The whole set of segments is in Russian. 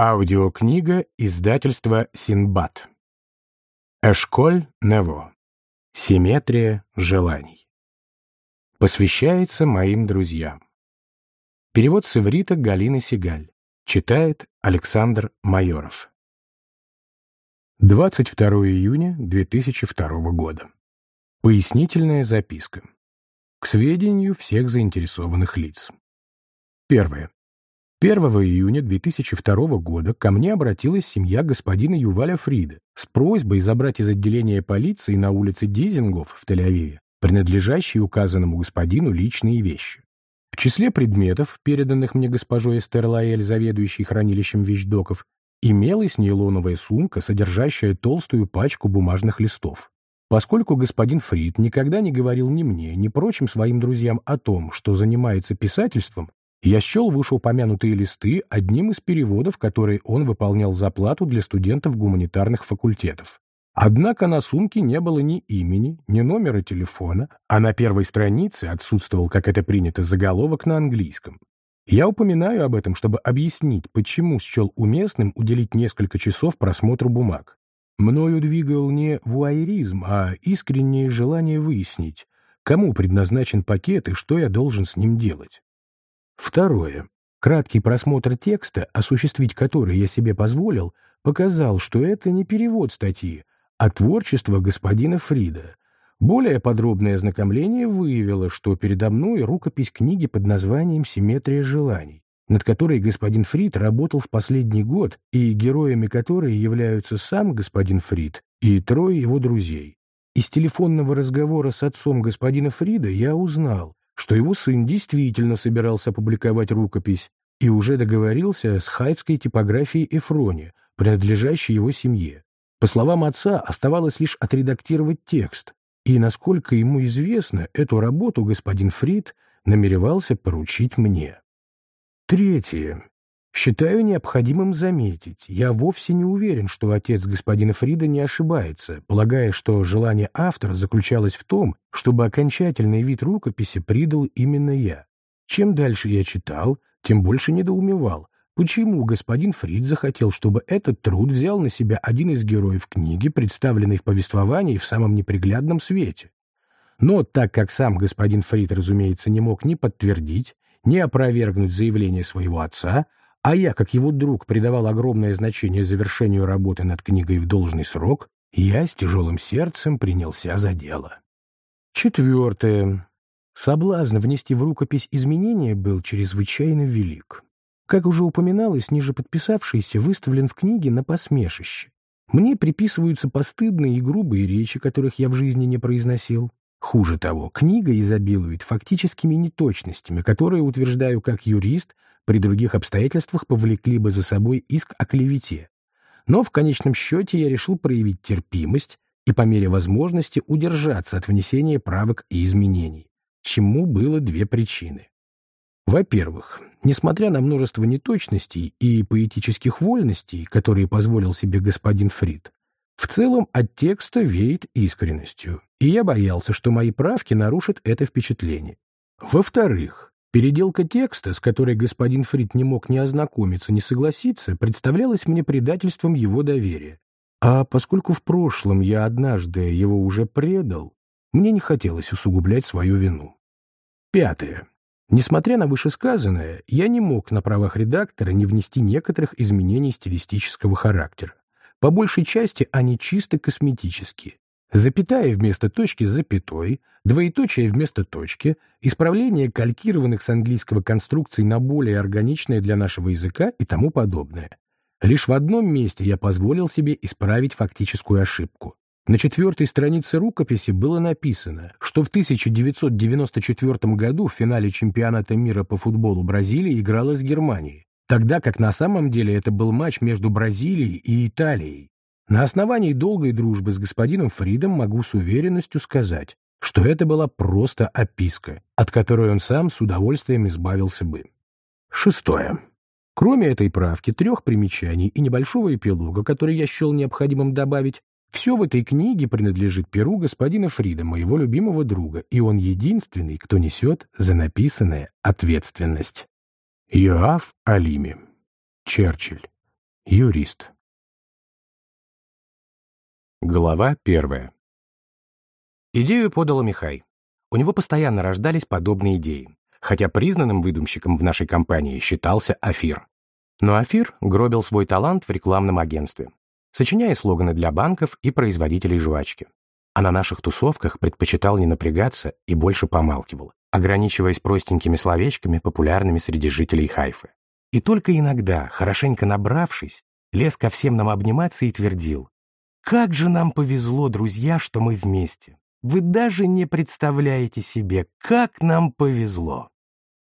Аудиокнига издательства «Синбад». Эшколь Нево. Симметрия желаний. Посвящается моим друзьям. Перевод с иврита Галины Сигаль. Читает Александр Майоров. 22 июня 2002 года. Пояснительная записка. К сведению всех заинтересованных лиц. Первое. 1 июня 2002 года ко мне обратилась семья господина Юваля Фрида с просьбой забрать из отделения полиции на улице Дизингов в Тель-Авиве принадлежащие указанному господину личные вещи. В числе предметов, переданных мне госпожой Эстер Лаэль, заведующей хранилищем вещдоков, имелась нейлоновая сумка, содержащая толстую пачку бумажных листов. Поскольку господин Фрид никогда не говорил ни мне, ни прочим своим друзьям о том, что занимается писательством, я счел вышеупомянутые листы одним из переводов, которые он выполнял за плату для студентов гуманитарных факультетов. Однако на сумке не было ни имени, ни номера телефона, а на первой странице отсутствовал, как это принято, заголовок на английском. Я упоминаю об этом, чтобы объяснить, почему счел уместным уделить несколько часов просмотру бумаг. Мною двигал не вуайеризм, а искреннее желание выяснить, кому предназначен пакет и что я должен с ним делать. Второе. Краткий просмотр текста, осуществить который я себе позволил, показал, что это не перевод статьи, а творчество господина Фрида. Более подробное ознакомление выявило, что передо мной рукопись книги под названием «Симметрия желаний», над которой господин Фрид работал в последний год и героями которой являются сам господин Фрид и трое его друзей. Из телефонного разговора с отцом господина Фрида я узнал, что его сын действительно собирался опубликовать рукопись и уже договорился с хайфской типографией Эфрони, принадлежащей его семье. По словам отца, оставалось лишь отредактировать текст, и, насколько ему известно, эту работу господин Фрид намеревался поручить мне. Третье. Считаю необходимым заметить, я вовсе не уверен, что отец господина Фрида не ошибается, полагая, что желание автора заключалось в том, чтобы окончательный вид рукописи придал именно я. Чем дальше я читал, тем больше недоумевал, почему господин Фрид захотел, чтобы этот труд взял на себя один из героев книги, представленной в повествовании в самом неприглядном свете. Но так как сам господин Фрид, разумеется, не мог ни подтвердить, ни опровергнуть заявление своего отца, а я, как его друг, придавал огромное значение завершению работы над книгой в должный срок, я с тяжелым сердцем принялся за дело. Четвертое. Соблазн внести в рукопись изменения был чрезвычайно велик. Как уже упоминалось, ниже подписавшийся выставлен в книге на посмешище. Мне приписываются постыдные и грубые речи, которых я в жизни не произносил. Хуже того, книга изобилует фактическими неточностями, которые, утверждаю как юрист, при других обстоятельствах повлекли бы за собой иск о клевете. Но в конечном счете я решил проявить терпимость и по мере возможности удержаться от внесения правок и изменений, чему было две причины. Во-первых, несмотря на множество неточностей и поэтических вольностей, которые позволил себе господин Фрид, в целом от текста веет искренностью, и я боялся, что мои правки нарушат это впечатление. Во-вторых, Переделка текста, с которой господин Фрид не мог ни ознакомиться, ни согласиться, представлялась мне предательством его доверия. А поскольку в прошлом я однажды его уже предал, мне не хотелось усугублять свою вину. Пятое. Несмотря на вышесказанное, я не мог на правах редактора не внести некоторых изменений стилистического характера. По большей части они чисто косметические, Запятая вместо точки с запятой, двоеточие вместо точки, исправление калькированных с английского конструкций на более органичное для нашего языка и тому подобное. Лишь в одном месте я позволил себе исправить фактическую ошибку. На четвертой странице рукописи было написано, что в 1994 году в финале чемпионата мира по футболу Бразилия играла с Германией, тогда как на самом деле это был матч между Бразилией и Италией. На основании долгой дружбы с господином Фридом могу с уверенностью сказать, что это была просто описка, от которой он сам с удовольствием избавился бы. Шестое. Кроме этой правки, трех примечаний и небольшого эпилога, который я счел необходимым добавить, все в этой книге принадлежит перу господина Фрида, моего любимого друга, и он единственный, кто несет за написанное ответственность. Йоав Алими. Черчилль. Юрист. Глава первая. Идею подал Михай. У него постоянно рождались подобные идеи, хотя признанным выдумщиком в нашей компании считался Афир. Но Афир гробил свой талант в рекламном агентстве, сочиняя слоганы для банков и производителей жвачки. А на наших тусовках предпочитал не напрягаться и больше помалкивал, ограничиваясь простенькими словечками, популярными среди жителей Хайфы. И только иногда, хорошенько набравшись, лез ко всем нам обниматься и твердил, «Как же нам повезло, друзья, что мы вместе! Вы даже не представляете себе, как нам повезло!»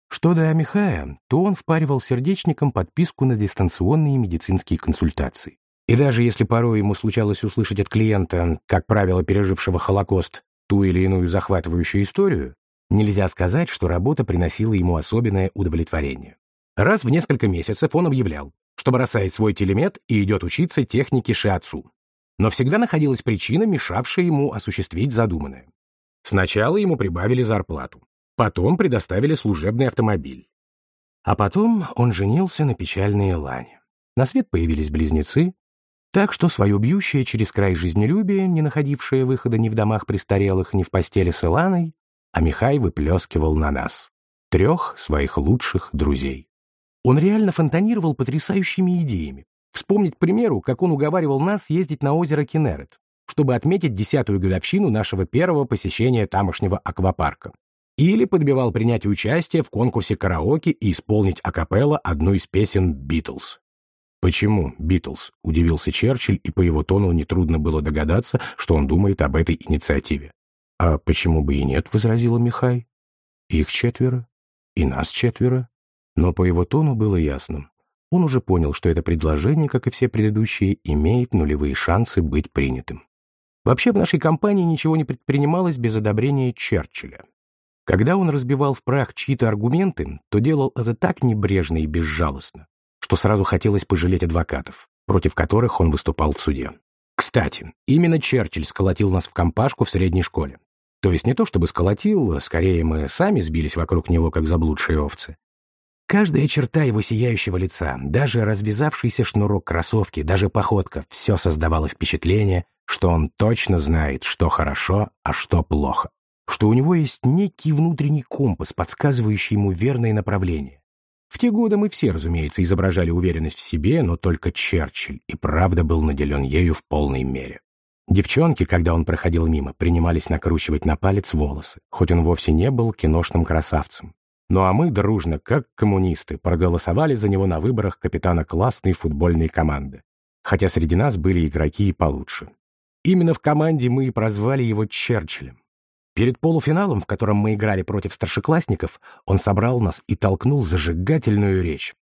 Что до Амихая, то он впаривал сердечникам подписку на дистанционные медицинские консультации. И даже если порой ему случалось услышать от клиента, как правило, пережившего Холокост, ту или иную захватывающую историю, нельзя сказать, что работа приносила ему особенное удовлетворение. Раз в несколько месяцев он объявлял, что бросает свой телемет и идет учиться технике шиатсу. Но всегда находилась причина, мешавшая ему осуществить задуманное. Сначала ему прибавили зарплату, потом предоставили служебный автомобиль. А потом он женился на печальной Элане. На свет появились близнецы, так что свое бьющее через край жизнелюбие, не находившее выхода ни в домах престарелых, ни в постели с Эланой, а Михай выплескивал на нас, трех своих лучших друзей. Он реально фонтанировал потрясающими идеями. Вспомнить, к примеру, как он уговаривал нас ездить на озеро Кенерет, чтобы отметить десятую годовщину нашего первого посещения тамошнего аквапарка. Или подбивал принять участие в конкурсе караоке и исполнить акапелла одну из песен «Битлз». «Почему «Битлз»?» — удивился Черчилль, и по его тону нетрудно было догадаться, что он думает об этой инициативе. «А почему бы и нет?» — возразила Михай. «Их четверо, и нас четверо. Но по его тону было ясно. Он уже понял, что это предложение, как и все предыдущие, имеет нулевые шансы быть принятым. Вообще в нашей компании ничего не предпринималось без одобрения Черчилля. Когда он разбивал в прах чьи-то аргументы, то делал это так небрежно и безжалостно, что сразу хотелось пожалеть адвокатов, против которых он выступал в суде. Кстати, именно Черчилль сколотил нас в компашку в средней школе. То есть не то чтобы сколотил, скорее мы сами сбились вокруг него, как заблудшие овцы. Каждая черта его сияющего лица, даже развязавшийся шнурок кроссовки, даже походка — все создавало впечатление, что он точно знает, что хорошо, а что плохо. Что у него есть некий внутренний компас, подсказывающий ему верное направление. В те годы мы все, разумеется, изображали уверенность в себе, но только Черчилль и правда был наделен ею в полной мере. Девчонки, когда он проходил мимо, принимались накручивать на палец волосы, хоть он вовсе не был киношным красавцем. Ну а мы дружно, как коммунисты, проголосовали за него на выборах капитана классной футбольной команды. Хотя среди нас были игроки и получше. Именно в команде мы и прозвали его Черчиллем. Перед полуфиналом, в котором мы играли против старшеклассников, он собрал нас и толкнул зажигательную речь.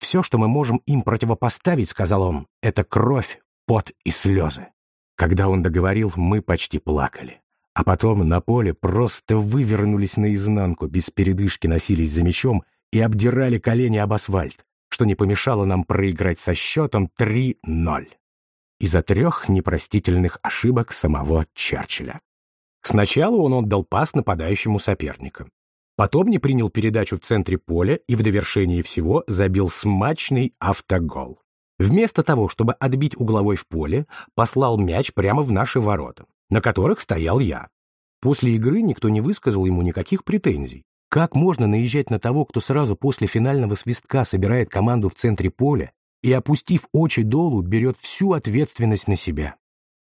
«Все, что мы можем им противопоставить, — сказал он, — это кровь, пот и слезы». Когда он договорил, мы почти плакали. А потом на поле просто вывернулись наизнанку, без передышки носились за мячом и обдирали колени об асфальт, что не помешало нам проиграть со счетом 3-0. Из-за трех непростительных ошибок самого Черчилля. Сначала он отдал пас нападающему соперника. Потом не принял передачу в центре поля и в довершении всего забил смачный автогол. Вместо того, чтобы отбить угловой в поле, послал мяч прямо в наши ворота на которых стоял я. После игры никто не высказал ему никаких претензий. Как можно наезжать на того, кто сразу после финального свистка собирает команду в центре поля и, опустив очи долу, берет всю ответственность на себя?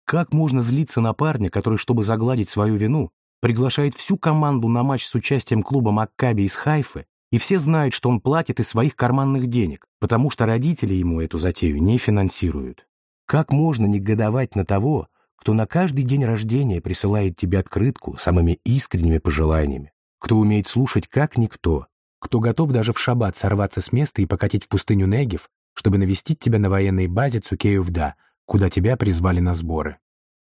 Как можно злиться на парня, который, чтобы загладить свою вину, приглашает всю команду на матч с участием клуба Маккаби из Хайфы, и все знают, что он платит из своих карманных денег, потому что родители ему эту затею не финансируют? Как можно негодовать на того, кто на каждый день рождения присылает тебе открытку самыми искренними пожеланиями, кто умеет слушать как никто, кто готов даже в шаббат сорваться с места и покатить в пустыню Негев, чтобы навестить тебя на военной базе Цукеевда, куда тебя призвали на сборы.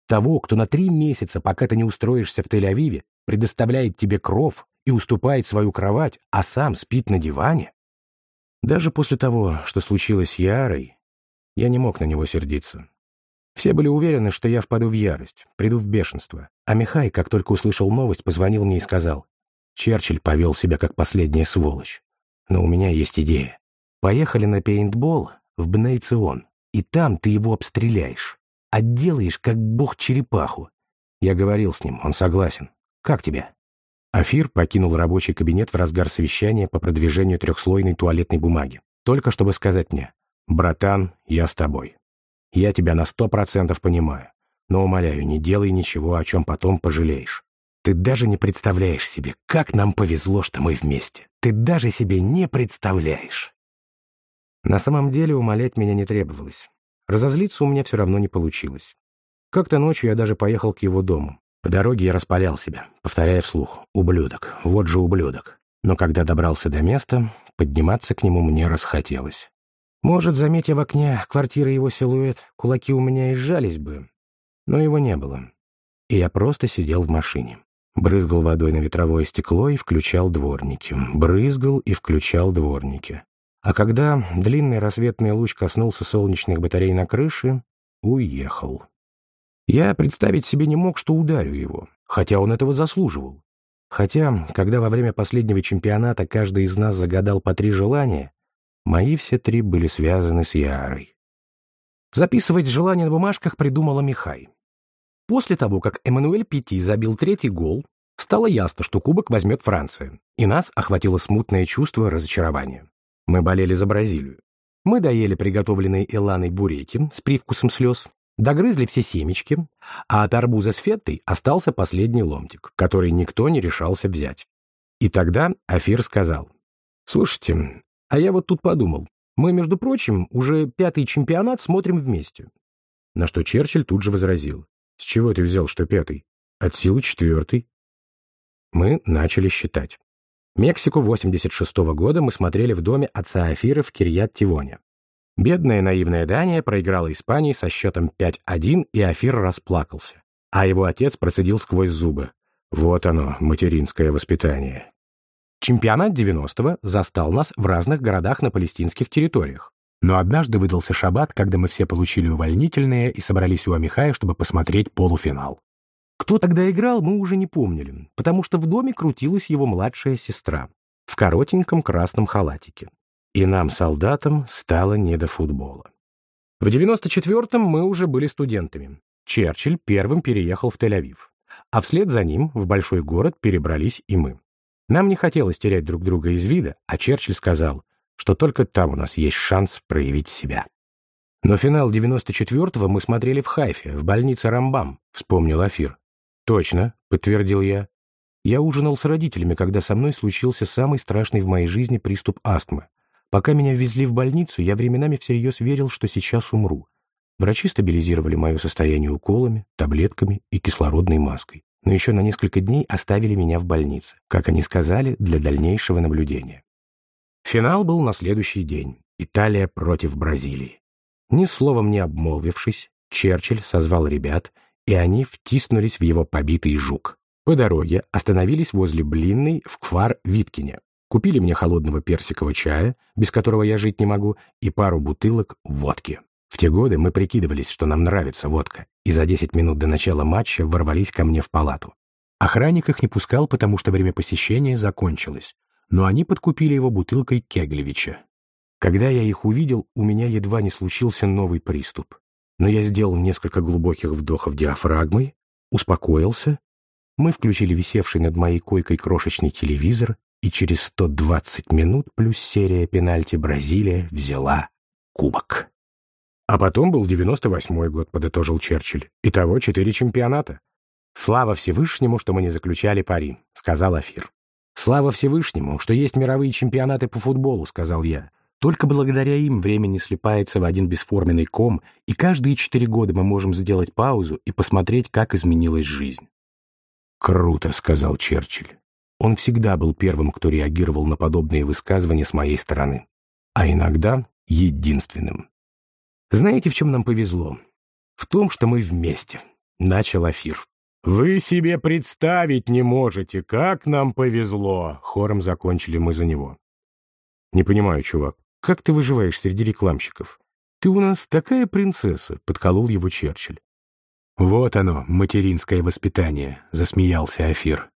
Того, кто на три месяца, пока ты не устроишься в Тель-Авиве, предоставляет тебе кров и уступает свою кровать, а сам спит на диване. Даже после того, что случилось с Ярой, я не мог на него сердиться. Все были уверены, что я впаду в ярость, приду в бешенство. А Михай, как только услышал новость, позвонил мне и сказал, «Черчилль повел себя как последняя сволочь. Но у меня есть идея. Поехали на пейнтбол в Бнейцион. и там ты его обстреляешь. Отделаешь, как бог черепаху. Я говорил с ним, он согласен. Как тебе?» Афир покинул рабочий кабинет в разгар совещания по продвижению трехслойной туалетной бумаги. Только чтобы сказать мне, «Братан, я с тобой. Я тебя на сто процентов понимаю, но, умоляю, не делай ничего, о чем потом пожалеешь. Ты даже не представляешь себе, как нам повезло, что мы вместе. Ты даже себе не представляешь». На самом деле умолять меня не требовалось. Разозлиться у меня все равно не получилось. Как-то ночью я даже поехал к его дому. По дороге я распалял себя, повторяя вслух «Ублюдок, вот же ублюдок». Но когда добрался до места, подниматься к нему мне расхотелось. Может, заметя в окне квартиры его силуэт, кулаки у меня и сжались бы, но его не было. И я просто сидел в машине. Брызгал водой на ветровое стекло и включал дворники. Брызгал и включал дворники. А когда длинный рассветный луч коснулся солнечных батарей на крыше, уехал. Я представить себе не мог, что ударю его, хотя он этого заслуживал. Хотя, когда во время последнего чемпионата каждый из нас загадал по три желания, мои все три были связаны с Ярой. Записывать желания на бумажках придумала Михай. После того, как Эммануэль Пяти забил третий гол, стало ясно, что кубок возьмет Франция, и нас охватило смутное чувство разочарования. Мы болели за Бразилию. Мы доели приготовленные Эланой буреки с привкусом слез, догрызли все семечки, а от арбуза с феттой остался последний ломтик, который никто не решался взять. И тогда Афир сказал, «Слушайте, а я вот тут подумал, мы, между прочим, уже пятый чемпионат смотрим вместе». На что Черчилль тут же возразил, «С чего ты взял, что пятый? От силы четвертый». Мы начали считать. Мексику 86 -го года мы смотрели в доме отца Афира в Кирьят-Тивоне. Бедная наивная Дания проиграла Испании со счетом 5-1, и Афир расплакался. А его отец процедил сквозь зубы. Вот оно, материнское воспитание. Чемпионат 90-го застал нас в разных городах на палестинских территориях. Но однажды выдался шаббат, когда мы все получили увольнительные и собрались у Амихая, чтобы посмотреть полуфинал. Кто тогда играл, мы уже не помнили, потому что в доме крутилась его младшая сестра в коротеньком красном халатике. И нам, солдатам, стало не до футбола. В 94-м мы уже были студентами. Черчилль первым переехал в Тель-Авив. А вслед за ним в большой город перебрались и мы. Нам не хотелось терять друг друга из вида, а Черчилль сказал, что только там у нас есть шанс проявить себя. Но финал 94-го мы смотрели в Хайфе, в больнице Рамбам, вспомнил Афир. «Точно», — подтвердил я. Я ужинал с родителями, когда со мной случился самый страшный в моей жизни приступ астмы. Пока меня везли в больницу, я временами всерьез верил, что сейчас умру. Врачи стабилизировали мое состояние уколами, таблетками и кислородной маской. Но еще на несколько дней оставили меня в больнице, как они сказали, для дальнейшего наблюдения. Финал был на следующий день. Италия против Бразилии. Ни словом не обмолвившись, Черчилль созвал ребят — и они втиснулись в его побитый жук. По дороге остановились возле Блинной в Кфар-Виткине. Купили мне холодного персикового чая, без которого я жить не могу, и пару бутылок водки. В те годы мы прикидывались, что нам нравится водка, и за 10 минут до начала матча ворвались ко мне в палату. Охранник их не пускал, потому что время посещения закончилось, но они подкупили его бутылкой Кеглевича. Когда я их увидел, у меня едва не случился новый приступ но я сделал несколько глубоких вдохов диафрагмой, успокоился. Мы включили висевший над моей койкой крошечный телевизор, и через 120 минут плюс серия пенальти Бразилия взяла кубок. А потом был 98-й год, подытожил Черчилль. Итого четыре чемпионата. «Слава Всевышнему, что мы не заключали пари», — сказал Афир. «Слава Всевышнему, что есть мировые чемпионаты по футболу», — сказал я. Только благодаря им время не слипается в один бесформенный ком, и каждые четыре года мы можем сделать паузу и посмотреть, как изменилась жизнь. «Круто», — сказал Черчилль. Он всегда был первым, кто реагировал на подобные высказывания с моей стороны. А иногда единственным. «Знаете, в чем нам повезло? В том, что мы вместе», — начал Афир. «Вы себе представить не можете, как нам повезло!» Хором закончили мы за него. «Не понимаю, чувак, как ты выживаешь среди рекламщиков? Ты у нас такая принцесса», — подколол его Черчилль. «Вот оно, материнское воспитание», — засмеялся Афир.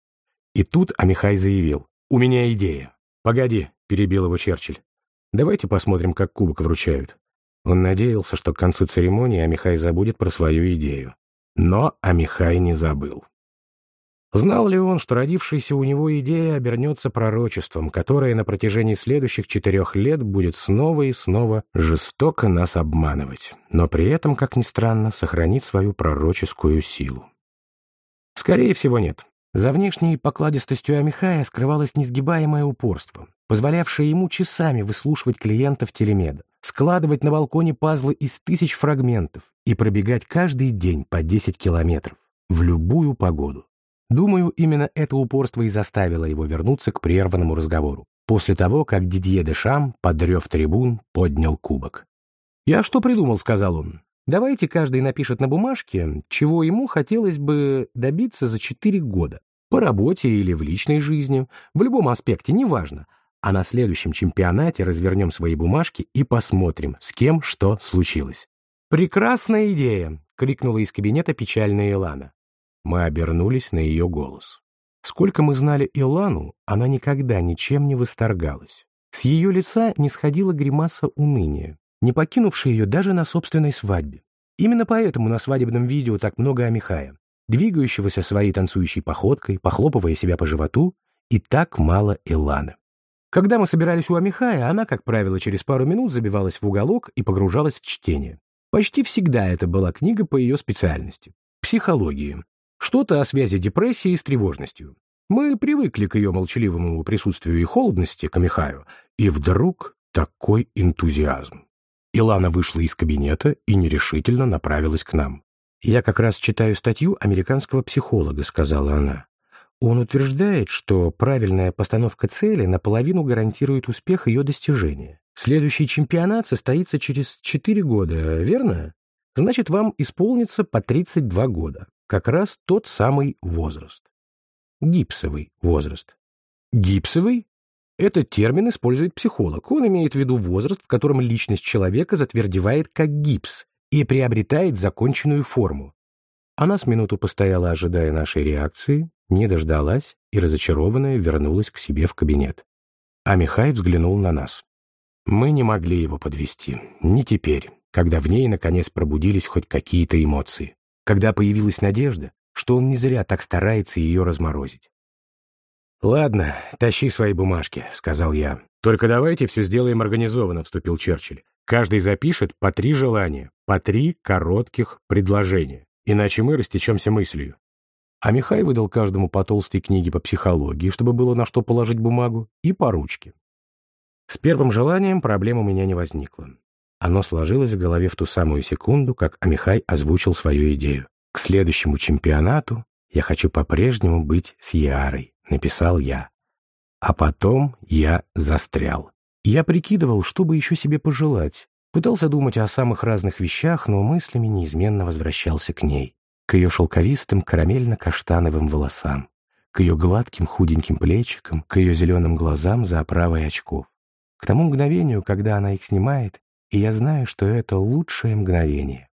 И тут Амихай заявил. «У меня идея». «Погоди», — перебил его Черчилль. «Давайте посмотрим, как кубок вручают. Он надеялся, что к концу церемонии Амихай забудет про свою идею. Но Амихай не забыл. Знал ли он, что родившаяся у него идея обернется пророчеством, которое на протяжении следующих четырех лет будет снова и снова жестоко нас обманывать, но при этом, как ни странно, сохранить свою пророческую силу? Скорее всего, нет. За внешней покладистостью Амихая скрывалось несгибаемое упорство, позволявшее ему часами выслушивать клиентов телемеда, складывать на балконе пазлы из тысяч фрагментов и пробегать каждый день по 10 километров в любую погоду. Думаю, именно это упорство и заставило его вернуться к прерванному разговору, после того, как Дидье де Шам, подрев трибун, поднял кубок. «Я что придумал?» — сказал он. «Давайте каждый напишет на бумажке, чего ему хотелось бы добиться за четыре года. По работе или в личной жизни, в любом аспекте, неважно. А на следующем чемпионате развернем свои бумажки и посмотрим, с кем что случилось». «Прекрасная идея!» — крикнула из кабинета печальная Илана. Мы обернулись на ее голос. Сколько мы знали Илану, она никогда ничем не восторгалась. С ее лица не сходила гримаса уныния, не покинувшая ее даже на собственной свадьбе. Именно поэтому на свадебном видео так много Амихая, двигающегося своей танцующей походкой, похлопывая себя по животу, и так мало Иланы. Когда мы собирались у Амихая, она, как правило, через пару минут забивалась в уголок и погружалась в чтение. Почти всегда это была книга по ее специальности — психологии, что-то о связи депрессии с тревожностью. Мы привыкли к ее молчаливому присутствию и холодности, к Амихаю, и вдруг такой энтузиазм. Илана вышла из кабинета и нерешительно направилась к нам. «Я как раз читаю статью американского психолога», — сказала она. Он утверждает, что правильная постановка цели наполовину гарантирует успех ее достижения. Следующий чемпионат состоится через 4 года, верно? Значит, вам исполнится по 32 года как раз тот самый возраст. Гипсовый возраст. Гипсовый? Этот термин использует психолог. Он имеет в виду возраст, в котором личность человека затвердевает как гипс и приобретает законченную форму. Она с минуту постояла, ожидая нашей реакции, не дождалась и, разочарованная, вернулась к себе в кабинет. А Михай взглянул на нас. Мы не могли его подвести, не теперь, когда в ней, наконец, пробудились хоть какие-то эмоции когда появилась надежда, что он не зря так старается ее разморозить. «Ладно, тащи свои бумажки», — сказал я. «Только давайте все сделаем организованно», — вступил Черчилль. «Каждый запишет по три желания, по три коротких предложения, иначе мы растечемся мыслью». А Михай выдал каждому по толстой книге по психологии, чтобы было на что положить бумагу, и по ручке. С первым желанием проблем у меня не возникло. Оно сложилось в голове в ту самую секунду, как Амихай озвучил свою идею. «К следующему чемпионату я хочу по-прежнему быть с Ярой», — написал я. А потом я застрял. Я прикидывал, что бы еще себе пожелать. Пытался думать о самых разных вещах, но мыслями неизменно возвращался к ней. К ее шелковистым карамельно-каштановым волосам, к ее гладким худеньким плечикам, к ее зеленым глазам за оправой очков. К тому мгновению, когда она их снимает, и я знаю, что это лучшее мгновение.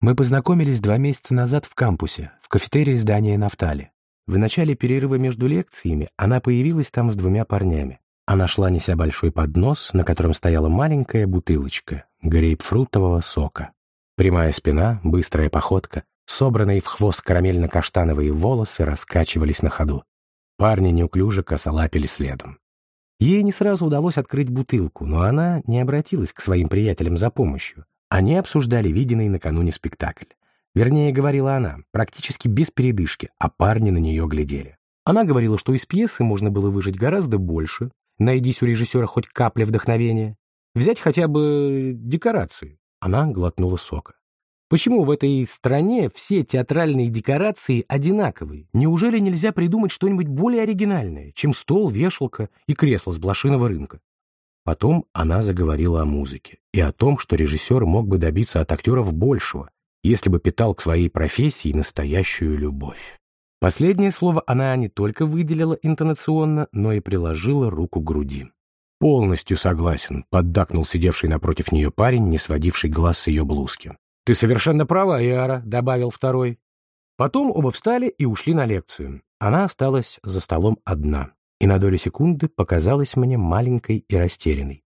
Мы познакомились два месяца назад в кампусе, в кафетерии здания Нафтали. В начале перерыва между лекциями она появилась там с двумя парнями. Она шла, неся большой поднос, на котором стояла маленькая бутылочка грейпфрутового сока. Прямая спина, быстрая походка, собранные в хвост карамельно-каштановые волосы раскачивались на ходу. Парни неуклюже косолапили следом. Ей не сразу удалось открыть бутылку, но она не обратилась к своим приятелям за помощью. Они обсуждали виденный накануне спектакль. Вернее, говорила она, практически без передышки, а парни на нее глядели. Она говорила, что из пьесы можно было выжить гораздо больше, найдись у режиссера хоть капля вдохновения, взять хотя бы декорации. Она глотнула сока. Почему в этой стране все театральные декорации одинаковые? Неужели нельзя придумать что-нибудь более оригинальное, чем стол, вешалка и кресло с блошиного рынка? Потом она заговорила о музыке и о том, что режиссер мог бы добиться от актеров большего, если бы питал к своей профессии настоящую любовь. Последнее слово она не только выделила интонационно, но и приложила руку к груди. «Полностью согласен», — поддакнул сидевший напротив нее парень, не сводивший глаз с ее блузки. «Ты совершенно права, Иара», — добавил второй. Потом оба встали и ушли на лекцию. Она осталась за столом одна, и на долю секунды показалась мне маленькой и растерянной.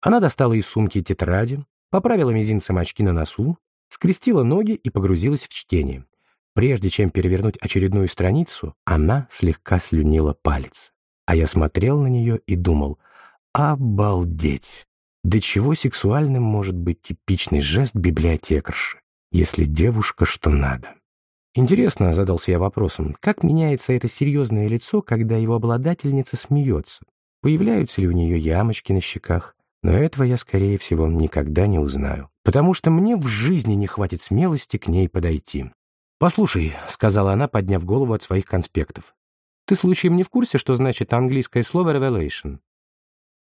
Она достала из сумки тетради, поправила мизинцем очки на носу, скрестила ноги и погрузилась в чтение. Прежде чем перевернуть очередную страницу, она слегка слюнила палец. А я смотрел на нее и думал, обалдеть! До чего сексуальным может быть типичный жест библиотекарши, если девушка что надо? Интересно, задался я вопросом, как меняется это серьезное лицо, когда его обладательница смеется? Появляются ли у нее ямочки на щеках? Но этого я, скорее всего, никогда не узнаю, потому что мне в жизни не хватит смелости к ней подойти. «Послушай», — сказала она, подняв голову от своих конспектов, «ты случаем не в курсе, что значит английское слово «revelation»?»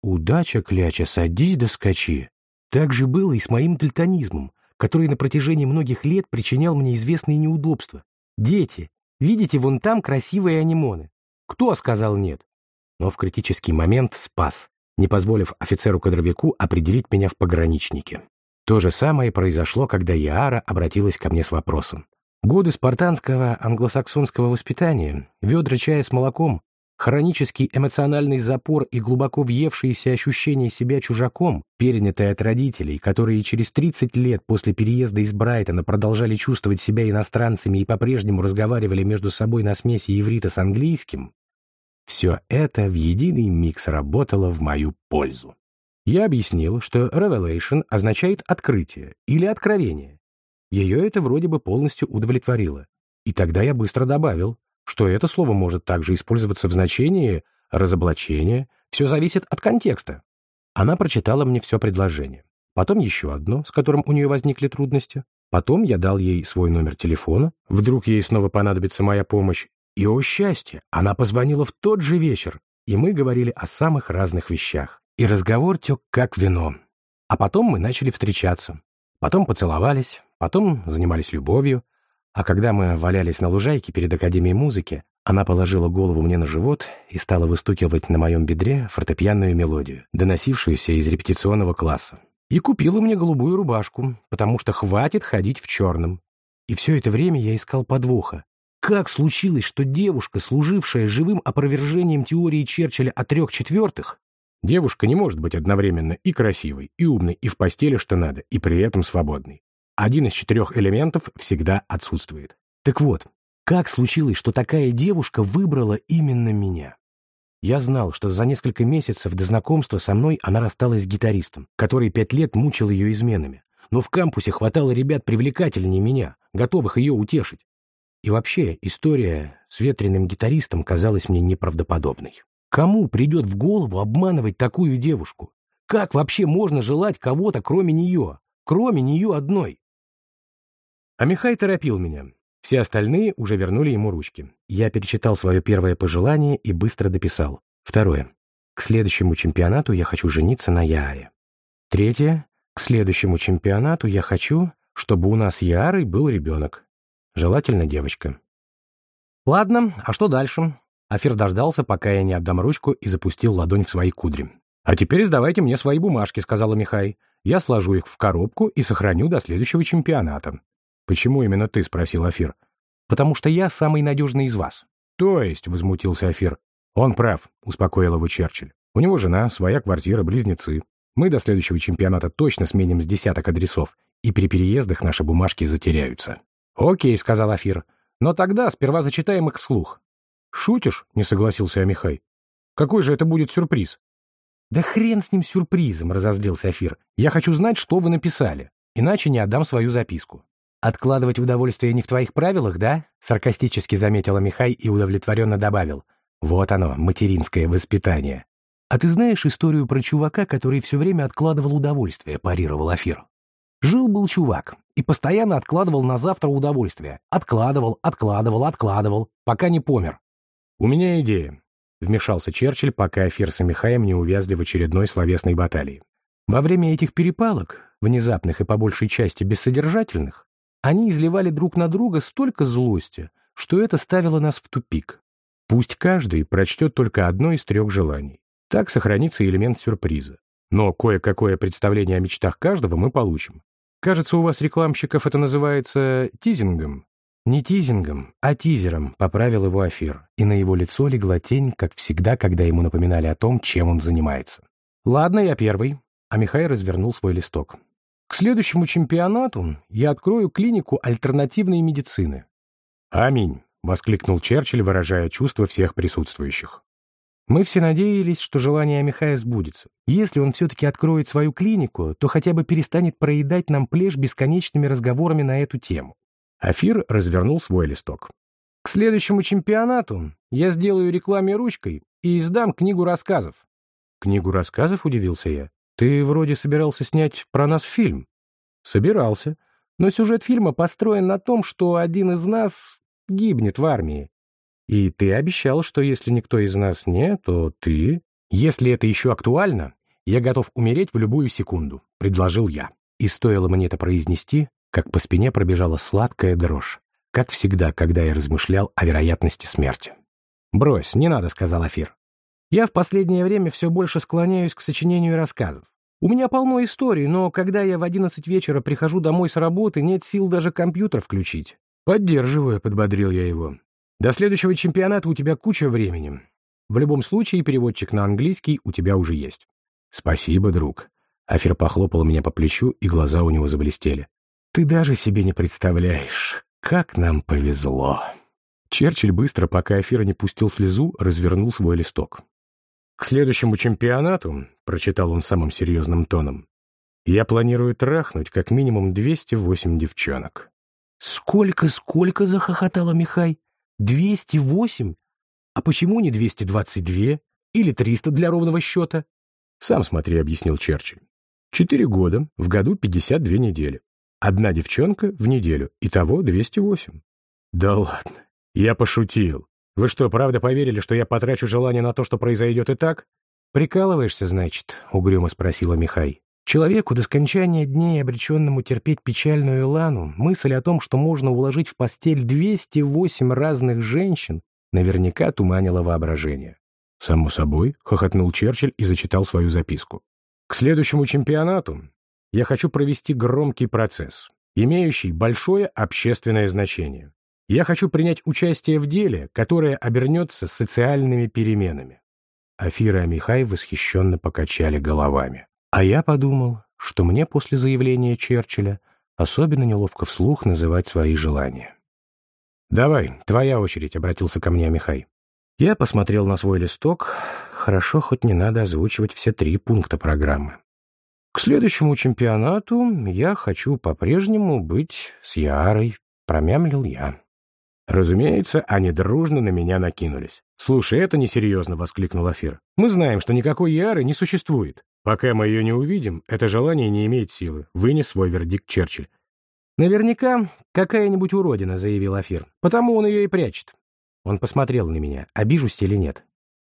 «Удача, кляча, садись да скачи». Так же было и с моим дальтонизмом который на протяжении многих лет причинял мне известные неудобства. Дети, видите, вон там красивые анимоны. Кто сказал нет? Но в критический момент спас, не позволив офицеру-кадровику определить меня в пограничнике. То же самое произошло, когда Яара обратилась ко мне с вопросом. Годы спартанского англосаксонского воспитания, ведра чая с молоком, Хронический эмоциональный запор и глубоко въевшиеся ощущение себя чужаком, перенятое от родителей, которые через 30 лет после переезда из Брайтона продолжали чувствовать себя иностранцами и по-прежнему разговаривали между собой на смеси иврита с английским, все это в единый миг сработало в мою пользу. Я объяснил, что revelation означает «открытие» или «откровение». Ее это вроде бы полностью удовлетворило. И тогда я быстро добавил, что это слово может также использоваться в значении разоблачения, все зависит от контекста. Она прочитала мне все предложение. Потом еще одно, с которым у нее возникли трудности. Потом я дал ей свой номер телефона. Вдруг ей снова понадобится моя помощь. И, о счастье, она позвонила в тот же вечер, и мы говорили о самых разных вещах. И разговор тек как вино. А потом мы начали встречаться. Потом поцеловались, потом занимались любовью, а когда мы валялись на лужайке перед Академией музыки, она положила голову мне на живот и стала выстукивать на моем бедре фортепианную мелодию, доносившуюся из репетиционного класса. И купила мне голубую рубашку, потому что хватит ходить в черном. И все это время я искал подвоха. Как случилось, что девушка, служившая живым опровержением теории Черчилля о трех четвертых, девушка не может быть одновременно и красивой, и умной, и в постели, что надо, и при этом свободной. Один из четырех элементов всегда отсутствует. Так вот, как случилось, что такая девушка выбрала именно меня? Я знал, что за несколько месяцев до знакомства со мной она рассталась с гитаристом, который пять лет мучил ее изменами. Но в кампусе хватало ребят привлекательнее меня, готовых ее утешить. И вообще, история с ветреным гитаристом казалась мне неправдоподобной. Кому придет в голову обманывать такую девушку? Как вообще можно желать кого-то, кроме нее? Кроме нее одной? А Михай торопил меня. Все остальные уже вернули ему ручки. Я перечитал свое первое пожелание и быстро дописал. Второе. К следующему чемпионату я хочу жениться на Яаре. Третье. К следующему чемпионату я хочу, чтобы у нас с Яарой был ребенок. Желательно девочка. Ладно, а что дальше? Афир дождался, пока я не отдам ручку и запустил ладонь в свои кудри. «А теперь сдавайте мне свои бумажки», — сказала Михай. «Я сложу их в коробку и сохраню до следующего чемпионата. «Почему именно ты?» — спросил Афир. «Потому что я самый надежный из вас». «То есть?» — возмутился Афир. «Он прав», — успокоил его Черчилль. «У него жена, своя квартира, близнецы. Мы до следующего чемпионата точно сменим с десяток адресов, и при переездах наши бумажки затеряются». «Окей», — сказал Афир. «Но тогда сперва зачитаем их вслух». «Шутишь?» — не согласился Амихай. «Какой же это будет сюрприз?» «Да хрен с ним сюрпризом», — разозлился Афир. «Я хочу знать, что вы написали, иначе не отдам свою записку». «Откладывать удовольствие не в твоих правилах, да?» — саркастически заметила Михай и удовлетворенно добавил. «Вот оно, материнское воспитание». «А ты знаешь историю про чувака, который все время откладывал удовольствие?» — парировал Афир. Жил-был чувак и постоянно откладывал на завтра удовольствие. Откладывал, откладывал, откладывал, пока не помер. «У меня идея», — вмешался Черчилль, пока Афир с Михаем не увязли в очередной словесной баталии. Во время этих перепалок, внезапных и по большей части бессодержательных, они изливали друг на друга столько злости, что это ставило нас в тупик. Пусть каждый прочтет только одно из трех желаний. Так сохранится элемент сюрприза. Но кое-какое представление о мечтах каждого мы получим. Кажется, у вас, рекламщиков, это называется тизингом. Не тизингом, а тизером, поправил его Афир, и на его лицо легла тень, как всегда, когда ему напоминали о том, чем он занимается. Ладно, я первый. А Михай развернул свой листок. К следующему чемпионату я открою клинику альтернативной медицины. «Аминь», — воскликнул Черчилль, выражая чувства всех присутствующих. Мы все надеялись, что желание Михая сбудется. Если он все-таки откроет свою клинику, то хотя бы перестанет проедать нам плешь бесконечными разговорами на эту тему. Афир развернул свой листок. К следующему чемпионату я сделаю рекламе ручкой и издам книгу рассказов. Книгу рассказов, удивился я. Ты вроде собирался снять про нас фильм. Собирался. Но сюжет фильма построен на том, что один из нас гибнет в армии. И ты обещал, что если никто из нас не, то ты... Если это еще актуально, я готов умереть в любую секунду, — предложил я. И стоило мне это произнести, как по спине пробежала сладкая дрожь, как всегда, когда я размышлял о вероятности смерти. «Брось, не надо», — сказал Афир. «Я в последнее время все больше склоняюсь к сочинению рассказов. У меня полно историй, но когда я в одиннадцать вечера прихожу домой с работы, нет сил даже компьютер включить». «Поддерживаю», — подбодрил я его. До следующего чемпионата у тебя куча времени. В любом случае, переводчик на английский у тебя уже есть. Спасибо, друг. Афер похлопал меня по плечу, и глаза у него заблестели. Ты даже себе не представляешь, как нам повезло. Черчилль быстро, пока Афира не пустил слезу, развернул свой листок. «К следующему чемпионату», — прочитал он самым серьезным тоном, «я планирую трахнуть как минимум 208 девчонок». «Сколько, сколько?» — захохотала Михай. 208? А почему не 222 или 300 для ровного счета? Сам смотри, объяснил Черчилль. Четыре года, в году 52 недели. Одна девчонка в неделю, итого 208. Да ладно, я пошутил. Вы что, правда поверили, что я потрачу желание на то, что произойдет и так? Прикалываешься, значит? Угрюмо спросила Михай. Человеку до скончания дней, обреченному терпеть печальную лану, мысль о том, что можно уложить в постель 208 разных женщин, наверняка туманила воображение. «Само собой», — хохотнул Черчилль и зачитал свою записку. «К следующему чемпионату я хочу провести громкий процесс, имеющий большое общественное значение. Я хочу принять участие в деле, которое обернется социальными переменами». Афира и Михай восхищенно покачали головами. А я подумал, что мне после заявления Черчилля особенно неловко вслух называть свои желания. «Давай, твоя очередь», — обратился ко мне Михай. Я посмотрел на свой листок. Хорошо, хоть не надо озвучивать все три пункта программы. К следующему чемпионату я хочу по-прежнему быть с Ярой, промямлил я. Разумеется, они дружно на меня накинулись. «Слушай, это несерьезно», — воскликнул Афир. «Мы знаем, что никакой Яры не существует. Пока мы ее не увидим, это желание не имеет силы. Вынес свой вердикт Черчилль. «Наверняка какая-нибудь уродина», — заявил Афир. «Потому он ее и прячет». Он посмотрел на меня, обижусь или нет.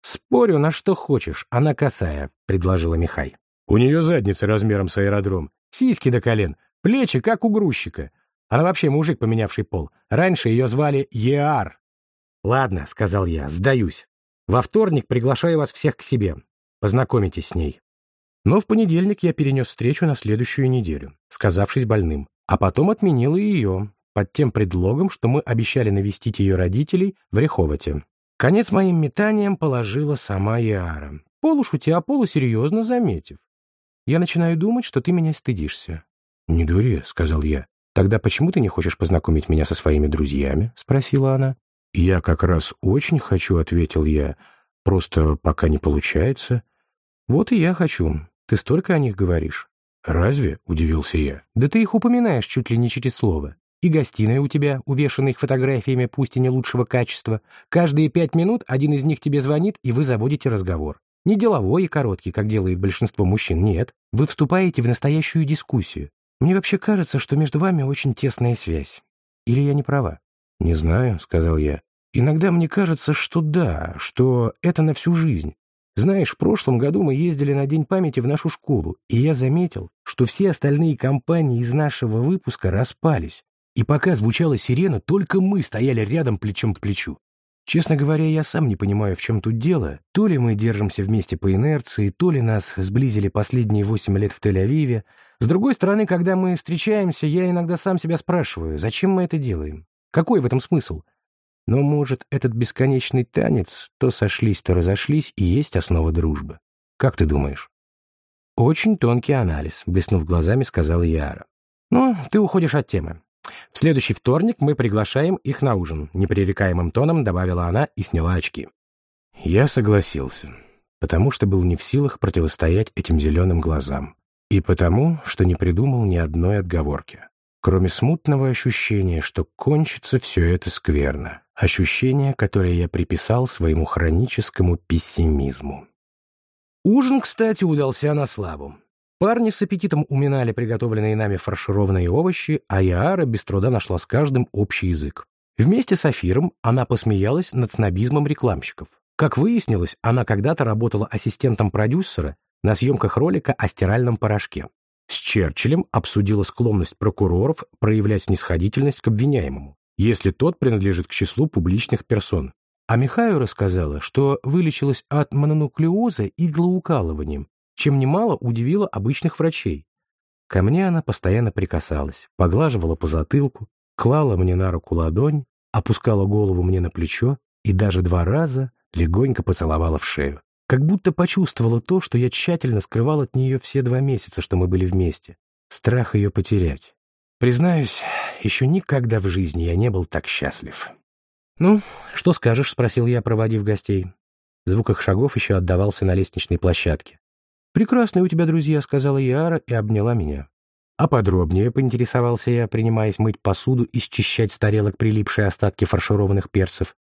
«Спорю на что хочешь, она косая», — предложила Михай. «У нее задница размером с аэродром, сиськи до колен, плечи, как у грузчика. Она вообще мужик, поменявший пол. Раньше ее звали Еар». «Ладно», — сказал я, — «сдаюсь. Во вторник приглашаю вас всех к себе. Познакомитесь с ней». Но в понедельник я перенес встречу на следующую неделю, сказавшись больным, а потом отменил и ее, под тем предлогом, что мы обещали навестить ее родителей в Реховоте. Конец моим метаниям положила сама Яра, полушутя, полусерьезно заметив. «Я начинаю думать, что ты меня стыдишься». «Не дури», — сказал я. «Тогда почему ты не хочешь познакомить меня со своими друзьями?» — спросила она. «Я как раз очень хочу», — ответил я. «Просто пока не получается». «Вот и я хочу. Ты столько о них говоришь». «Разве?» — удивился я. «Да ты их упоминаешь чуть ли не через слово. И гостиная у тебя, увешанная их фотографиями, пусть и не лучшего качества. Каждые пять минут один из них тебе звонит, и вы заводите разговор. Не деловой и короткий, как делает большинство мужчин, нет. Вы вступаете в настоящую дискуссию. Мне вообще кажется, что между вами очень тесная связь. Или я не права?» «Не знаю», — сказал я. «Иногда мне кажется, что да, что это на всю жизнь. Знаешь, в прошлом году мы ездили на День памяти в нашу школу, и я заметил, что все остальные компании из нашего выпуска распались. И пока звучала сирена, только мы стояли рядом плечом к плечу. Честно говоря, я сам не понимаю, в чем тут дело. То ли мы держимся вместе по инерции, то ли нас сблизили последние восемь лет в Тель-Авиве. С другой стороны, когда мы встречаемся, я иногда сам себя спрашиваю, зачем мы это делаем? Какой в этом смысл? Но, может, этот бесконечный танец, то сошлись, то разошлись, и есть основа дружбы. Как ты думаешь? «Очень тонкий анализ», — блеснув глазами, сказала Яра. «Ну, ты уходишь от темы. В следующий вторник мы приглашаем их на ужин», — непререкаемым тоном добавила она и сняла очки. Я согласился, потому что был не в силах противостоять этим зеленым глазам. И потому, что не придумал ни одной отговорки. Кроме смутного ощущения, что кончится все это скверно. Ощущение, которое я приписал своему хроническому пессимизму. Ужин, кстати, удался на славу. Парни с аппетитом уминали приготовленные нами фаршированные овощи, а Яара без труда нашла с каждым общий язык. Вместе с Афиром она посмеялась над снобизмом рекламщиков. Как выяснилось, она когда-то работала ассистентом продюсера на съемках ролика о стиральном порошке. С Черчиллем обсудила склонность прокуроров проявлять снисходительность к обвиняемому, если тот принадлежит к числу публичных персон. А Михаю рассказала, что вылечилась от мононуклеоза иглоукалыванием, чем немало удивило обычных врачей. Ко мне она постоянно прикасалась, поглаживала по затылку, клала мне на руку ладонь, опускала голову мне на плечо и даже два раза легонько поцеловала в шею. Как будто почувствовала то, что я тщательно скрывал от нее все два месяца, что мы были вместе. Страх ее потерять. Признаюсь, еще никогда в жизни я не был так счастлив. «Ну, что скажешь?» — спросил я, проводив гостей. Звук их шагов еще отдавался на лестничной площадке. «Прекрасные у тебя друзья», — сказала Яра и обняла меня. А подробнее поинтересовался я, принимаясь мыть посуду и счищать с тарелок прилипшие остатки фаршированных перцев.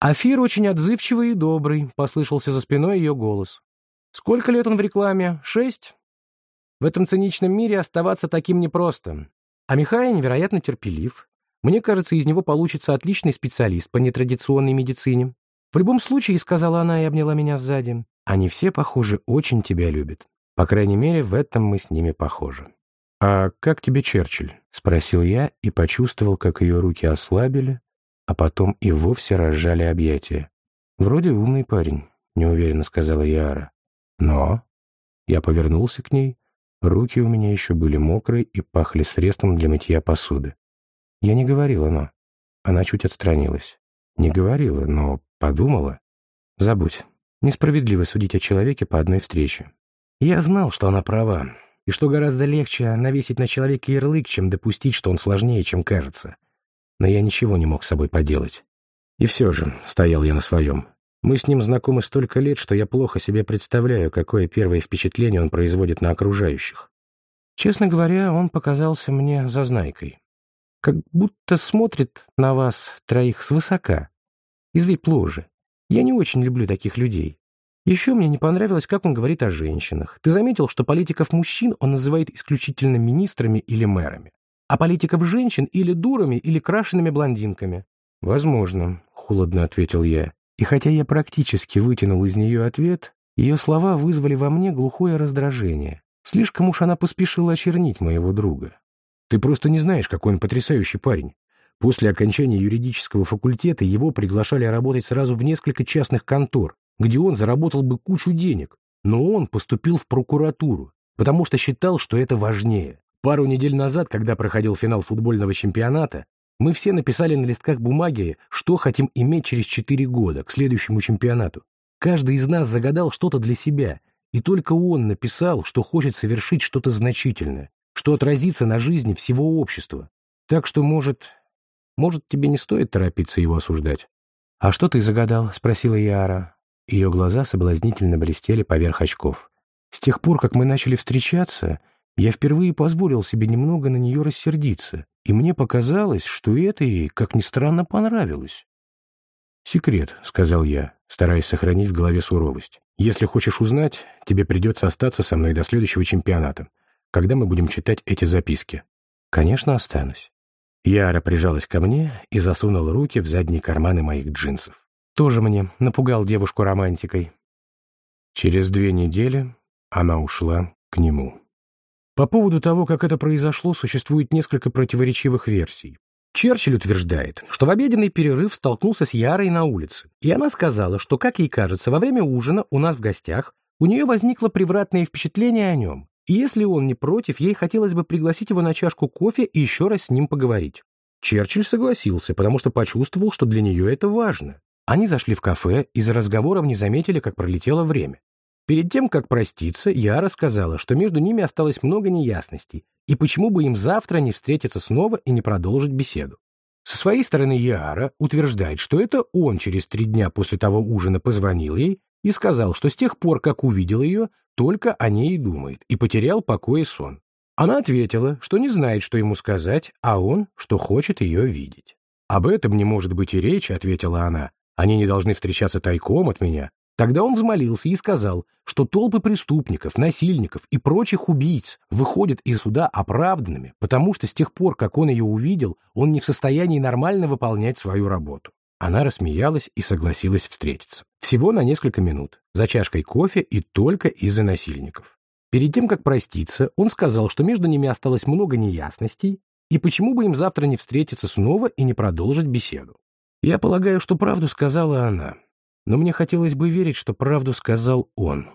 «Афир очень отзывчивый и добрый», — послышался за спиной ее голос. «Сколько лет он в рекламе? Шесть?» В этом циничном мире оставаться таким непросто. А Михай невероятно терпелив. Мне кажется, из него получится отличный специалист по нетрадиционной медицине. В любом случае, сказала она и обняла меня сзади, они все, похоже, очень тебя любят. По крайней мере, в этом мы с ними похожи. «А как тебе Черчилль?» — спросил я и почувствовал, как ее руки ослабили, а потом и вовсе разжали объятия. «Вроде умный парень», — неуверенно сказала Яра. «Но...» Я повернулся к ней. Руки у меня еще были мокрые и пахли средством для мытья посуды. Я не говорила «но». Она чуть отстранилась. Не говорила, но подумала. Забудь. Несправедливо судить о человеке по одной встрече. Я знал, что она права, и что гораздо легче навесить на человека ярлык, чем допустить, что он сложнее, чем кажется но я ничего не мог с собой поделать. И все же стоял я на своем. Мы с ним знакомы столько лет, что я плохо себе представляю, какое первое впечатление он производит на окружающих. Честно говоря, он показался мне зазнайкой. Как будто смотрит на вас троих свысока, из ложи. Я не очень люблю таких людей. Еще мне не понравилось, как он говорит о женщинах. Ты заметил, что политиков мужчин он называет исключительно министрами или мэрами? а политиков женщин или дурами, или крашенными блондинками. «Возможно», — холодно ответил я. И хотя я практически вытянул из нее ответ, ее слова вызвали во мне глухое раздражение. Слишком уж она поспешила очернить моего друга. «Ты просто не знаешь, какой он потрясающий парень. После окончания юридического факультета его приглашали работать сразу в несколько частных контор, где он заработал бы кучу денег. Но он поступил в прокуратуру, потому что считал, что это важнее. Пару недель назад, когда проходил финал футбольного чемпионата, мы все написали на листках бумаги, что хотим иметь через четыре года, к следующему чемпионату. Каждый из нас загадал что-то для себя, и только он написал, что хочет совершить что-то значительное, что отразится на жизни всего общества. Так что, может, может, тебе не стоит торопиться его осуждать. «А что ты загадал?» — спросила Яра. Ее глаза соблазнительно блестели поверх очков. «С тех пор, как мы начали встречаться, я впервые позволил себе немного на нее рассердиться, и мне показалось, что это ей, как ни странно, понравилось. «Секрет», — сказал я, стараясь сохранить в голове суровость. «Если хочешь узнать, тебе придется остаться со мной до следующего чемпионата, когда мы будем читать эти записки». «Конечно, останусь». Яра прижалась ко мне и засунула руки в задние карманы моих джинсов. Тоже мне напугал девушку романтикой. Через две недели она ушла к нему. По поводу того, как это произошло, существует несколько противоречивых версий. Черчилль утверждает, что в обеденный перерыв столкнулся с Ярой на улице, и она сказала, что, как ей кажется, во время ужина у нас в гостях у нее возникло превратное впечатление о нем, и если он не против, ей хотелось бы пригласить его на чашку кофе и еще раз с ним поговорить. Черчилль согласился, потому что почувствовал, что для нее это важно. Они зашли в кафе и за разговором не заметили, как пролетело время. Перед тем, как проститься, я рассказала, что между ними осталось много неясностей, и почему бы им завтра не встретиться снова и не продолжить беседу. Со своей стороны Яра утверждает, что это он через три дня после того ужина позвонил ей и сказал, что с тех пор, как увидел ее, только о ней и думает, и потерял покой и сон. Она ответила, что не знает, что ему сказать, а он, что хочет ее видеть. «Об этом не может быть и речи», — ответила она. «Они не должны встречаться тайком от меня, Тогда он взмолился и сказал, что толпы преступников, насильников и прочих убийц выходят из суда оправданными, потому что с тех пор, как он ее увидел, он не в состоянии нормально выполнять свою работу. Она рассмеялась и согласилась встретиться. Всего на несколько минут, за чашкой кофе и только из-за насильников. Перед тем, как проститься, он сказал, что между ними осталось много неясностей, и почему бы им завтра не встретиться снова и не продолжить беседу. Я полагаю, что правду сказала она, но мне хотелось бы верить, что правду сказал он.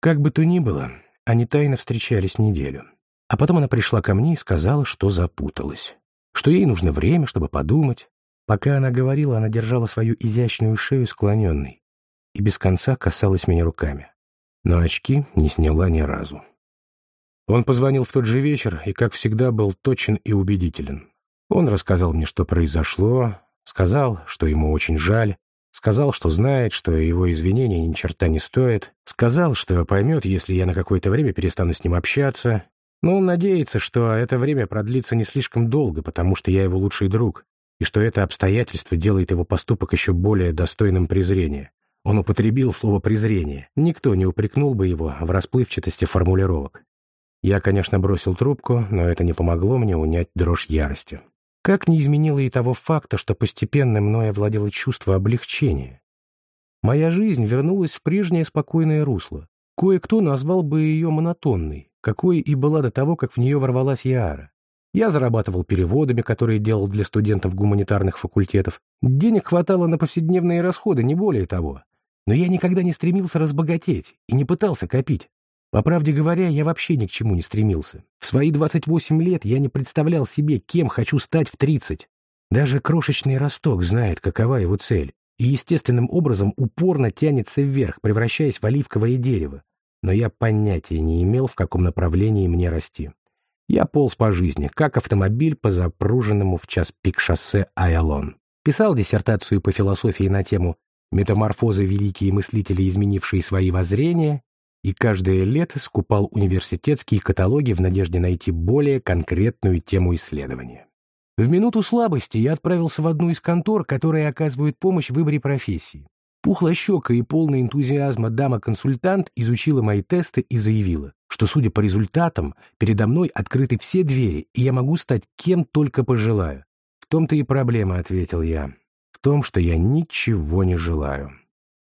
Как бы то ни было, они тайно встречались неделю. А потом она пришла ко мне и сказала, что запуталась. Что ей нужно время, чтобы подумать. Пока она говорила, она держала свою изящную шею склоненной и без конца касалась меня руками. Но очки не сняла ни разу. Он позвонил в тот же вечер и, как всегда, был точен и убедителен. Он рассказал мне, что произошло, сказал, что ему очень жаль, Сказал, что знает, что его извинения ни черта не стоят. Сказал, что поймет, если я на какое-то время перестану с ним общаться. Но он надеется, что это время продлится не слишком долго, потому что я его лучший друг, и что это обстоятельство делает его поступок еще более достойным презрения. Он употребил слово «презрение». Никто не упрекнул бы его в расплывчатости формулировок. Я, конечно, бросил трубку, но это не помогло мне унять дрожь ярости. Как не изменило и того факта, что постепенно мною овладело чувство облегчения. Моя жизнь вернулась в прежнее спокойное русло. Кое-кто назвал бы ее монотонной, какой и была до того, как в нее ворвалась Яара. Я зарабатывал переводами, которые делал для студентов гуманитарных факультетов. Денег хватало на повседневные расходы, не более того. Но я никогда не стремился разбогатеть и не пытался копить. По правде говоря, я вообще ни к чему не стремился. В свои 28 лет я не представлял себе, кем хочу стать в 30. Даже крошечный росток знает, какова его цель, и естественным образом упорно тянется вверх, превращаясь в оливковое дерево. Но я понятия не имел, в каком направлении мне расти. Я полз по жизни, как автомобиль по запруженному в час пик шоссе Айалон. Писал диссертацию по философии на тему «Метаморфозы великие мыслители, изменившие свои воззрения», и каждое лето скупал университетские каталоги в надежде найти более конкретную тему исследования. В минуту слабости я отправился в одну из контор, которые оказывают помощь в выборе профессии. Пухлощека и полный энтузиазма дама-консультант изучила мои тесты и заявила, что, судя по результатам, передо мной открыты все двери, и я могу стать кем только пожелаю. «В том-то и проблема», — ответил я. «В том, что я ничего не желаю».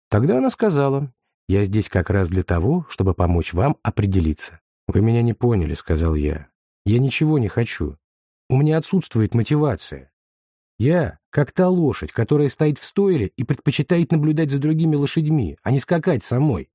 Тогда она сказала, я здесь как раз для того, чтобы помочь вам определиться. Вы меня не поняли, сказал я. Я ничего не хочу. У меня отсутствует мотивация. Я, как та лошадь, которая стоит в стойле и предпочитает наблюдать за другими лошадьми, а не скакать самой.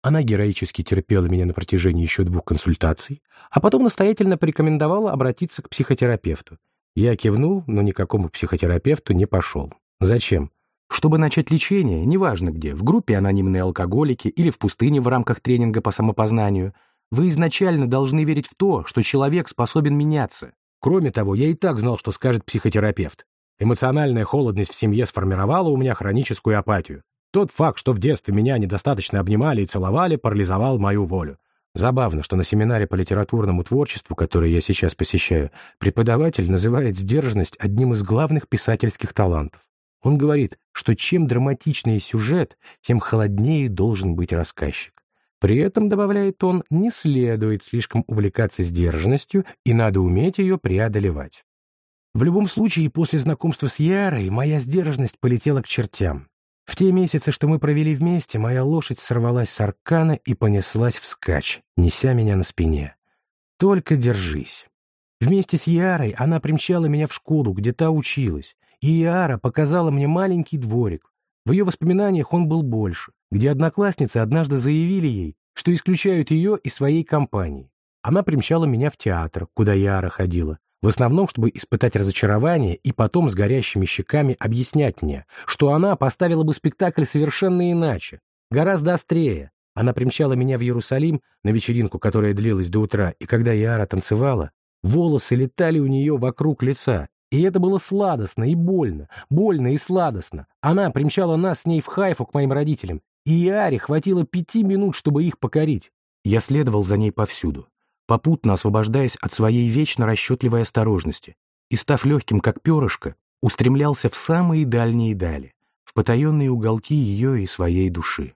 Она героически терпела меня на протяжении еще двух консультаций, а потом настоятельно порекомендовала обратиться к психотерапевту. Я кивнул, но никакому психотерапевту не пошел. Зачем? Чтобы начать лечение, неважно где, в группе анонимные алкоголики или в пустыне в рамках тренинга по самопознанию, вы изначально должны верить в то, что человек способен меняться. Кроме того, я и так знал, что скажет психотерапевт. Эмоциональная холодность в семье сформировала у меня хроническую апатию. Тот факт, что в детстве меня недостаточно обнимали и целовали, парализовал мою волю. Забавно, что на семинаре по литературному творчеству, который я сейчас посещаю, преподаватель называет сдержанность одним из главных писательских талантов. Он говорит, что чем драматичнее сюжет, тем холоднее должен быть рассказчик. При этом, добавляет он, не следует слишком увлекаться сдержанностью и надо уметь ее преодолевать. В любом случае, после знакомства с Ярой моя сдержанность полетела к чертям. В те месяцы, что мы провели вместе, моя лошадь сорвалась с аркана и понеслась вскачь, неся меня на спине. Только держись. Вместе с Ярой она примчала меня в школу, где та училась, и Иара показала мне маленький дворик. В ее воспоминаниях он был больше, где одноклассницы однажды заявили ей, что исключают ее из своей компании. Она примчала меня в театр, куда Яра ходила, в основном, чтобы испытать разочарование и потом с горящими щеками объяснять мне, что она поставила бы спектакль совершенно иначе, гораздо острее. Она примчала меня в Иерусалим на вечеринку, которая длилась до утра, и когда Яра танцевала, волосы летали у нее вокруг лица, и это было сладостно и больно, больно и сладостно. Она примчала нас с ней в Хайфу к моим родителям, и Яре хватило пяти минут, чтобы их покорить. Я следовал за ней повсюду, попутно освобождаясь от своей вечно расчетливой осторожности, и, став легким, как перышко, устремлялся в самые дальние дали, в потаенные уголки ее и своей души.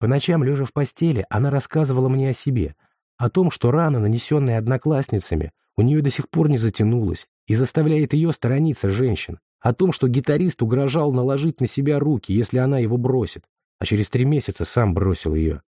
По ночам, лежа в постели, она рассказывала мне о себе, о том, что рана, нанесенная одноклассницами, у нее до сих пор не затянулась и заставляет ее сторониться женщин, о том, что гитарист угрожал наложить на себя руки, если она его бросит, а через три месяца сам бросил ее.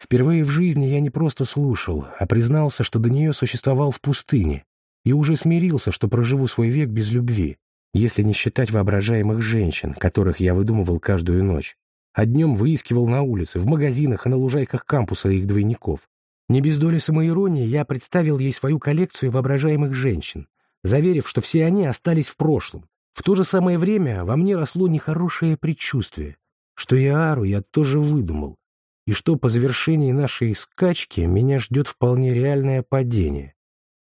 Впервые в жизни я не просто слушал, а признался, что до нее существовал в пустыне, и уже смирился, что проживу свой век без любви, если не считать воображаемых женщин, которых я выдумывал каждую ночь. А днем выискивал на улице, в магазинах и на лужайках кампуса их двойников. Не без доли самоиронии я представил ей свою коллекцию воображаемых женщин, заверив, что все они остались в прошлом. В то же самое время во мне росло нехорошее предчувствие, что и Ару я тоже выдумал, и что по завершении нашей скачки меня ждет вполне реальное падение.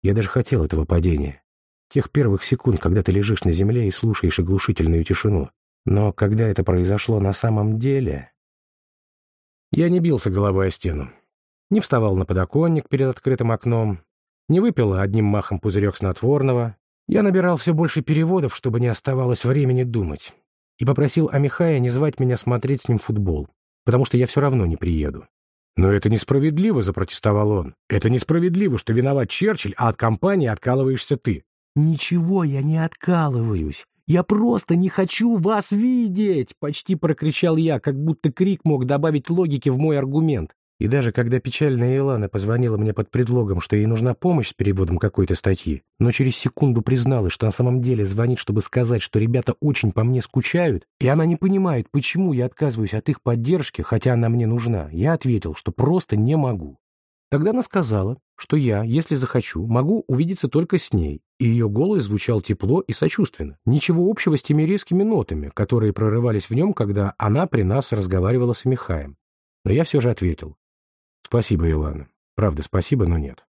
Я даже хотел этого падения. Тех первых секунд, когда ты лежишь на земле и слушаешь оглушительную тишину. Но когда это произошло на самом деле... Я не бился головой о стену, не вставал на подоконник перед открытым окном, не выпил одним махом пузырек снотворного. Я набирал все больше переводов, чтобы не оставалось времени думать, и попросил Амихая не звать меня смотреть с ним футбол, потому что я все равно не приеду. «Но это несправедливо», — запротестовал он. «Это несправедливо, что виноват Черчилль, а от компании откалываешься ты». «Ничего я не откалываюсь. «Я просто не хочу вас видеть!» — почти прокричал я, как будто крик мог добавить логики в мой аргумент. И даже когда печальная Илана позвонила мне под предлогом, что ей нужна помощь с переводом какой-то статьи, но через секунду призналась, что на самом деле звонит, чтобы сказать, что ребята очень по мне скучают, и она не понимает, почему я отказываюсь от их поддержки, хотя она мне нужна, я ответил, что просто не могу. Тогда она сказала, что я, если захочу, могу увидеться только с ней, и ее голос звучал тепло и сочувственно. Ничего общего с теми резкими нотами, которые прорывались в нем, когда она при нас разговаривала с Михаем. Но я все же ответил. Спасибо, Илана. Правда, спасибо, но нет.